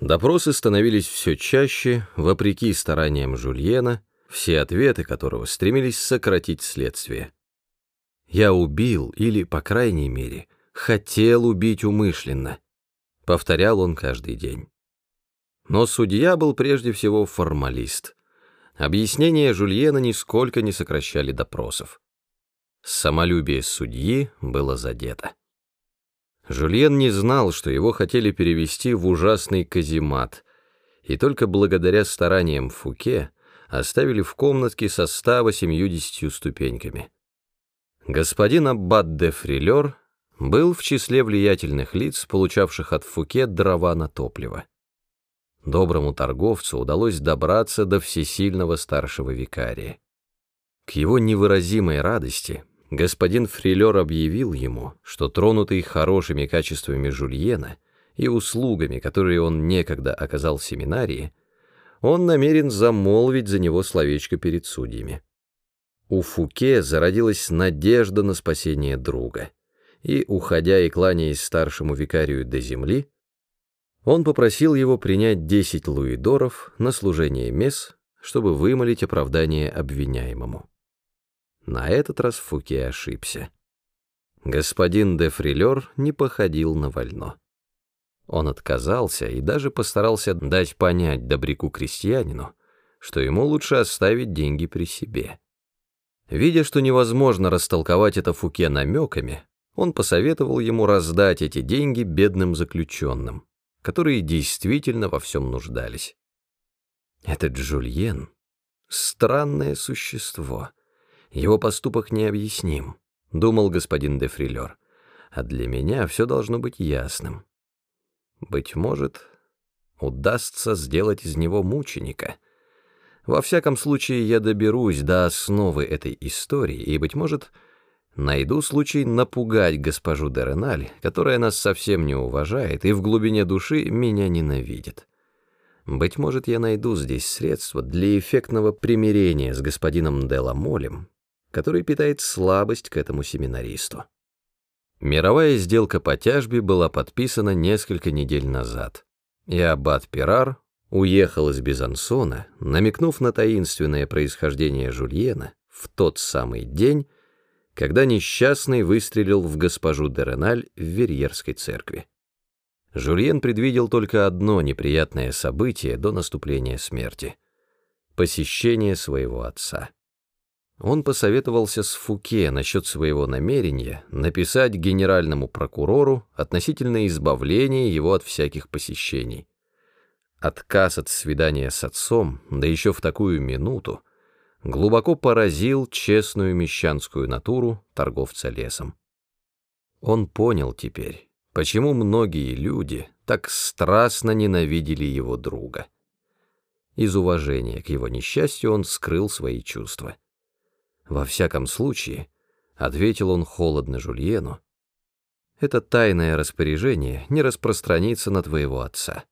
Допросы становились все чаще, вопреки стараниям Жульена, все ответы которого стремились сократить следствие. «Я убил, или, по крайней мере, хотел убить умышленно», — повторял он каждый день. Но судья был прежде всего формалист. Объяснения Жульена нисколько не сокращали допросов. Самолюбие судьи было задето. Жульен не знал, что его хотели перевести в ужасный каземат, и только благодаря стараниям Фуке оставили в комнатке со 180 ступеньками. Господин Аббат де Фрилер был в числе влиятельных лиц, получавших от Фуке дрова на топливо. Доброму торговцу удалось добраться до всесильного старшего викария. К его невыразимой радости господин Фрилер объявил ему, что тронутый хорошими качествами Жульена и услугами, которые он некогда оказал семинарии, он намерен замолвить за него словечко перед судьями. У Фуке зародилась надежда на спасение друга, и, уходя и кланяясь старшему викарию до земли, он попросил его принять десять луидоров на служение мес, чтобы вымолить оправдание обвиняемому. На этот раз Фуке ошибся. Господин де Фрилер не походил на вольно. Он отказался и даже постарался дать понять добряку-крестьянину, что ему лучше оставить деньги при себе. Видя, что невозможно растолковать это Фуке намеками, он посоветовал ему раздать эти деньги бедным заключенным, которые действительно во всем нуждались. Этот Джульен — странное существо — его поступок необъясним, думал господин де Фрилер, а для меня все должно быть ясным. Быть может, удастся сделать из него мученика. Во всяком случае, я доберусь до основы этой истории и, быть может, найду случай напугать госпожу Дереналь, которая нас совсем не уважает и в глубине души меня ненавидит. Быть может, я найду здесь средства для эффектного примирения с господином Деламолем который питает слабость к этому семинаристу. Мировая сделка по тяжбе была подписана несколько недель назад, и аббат Пирар уехал из Безансона, намекнув на таинственное происхождение Жульена в тот самый день, когда несчастный выстрелил в госпожу Дереналь в Верьерской церкви. Жульен предвидел только одно неприятное событие до наступления смерти — посещение своего отца. Он посоветовался с Фуке насчет своего намерения написать генеральному прокурору относительно избавления его от всяких посещений. Отказ от свидания с отцом, да еще в такую минуту, глубоко поразил честную мещанскую натуру торговца лесом. Он понял теперь, почему многие люди так страстно ненавидели его друга. Из уважения к его несчастью он скрыл свои чувства. Во всяком случае, ответил он холодно Жульену, это тайное распоряжение не распространится на твоего отца.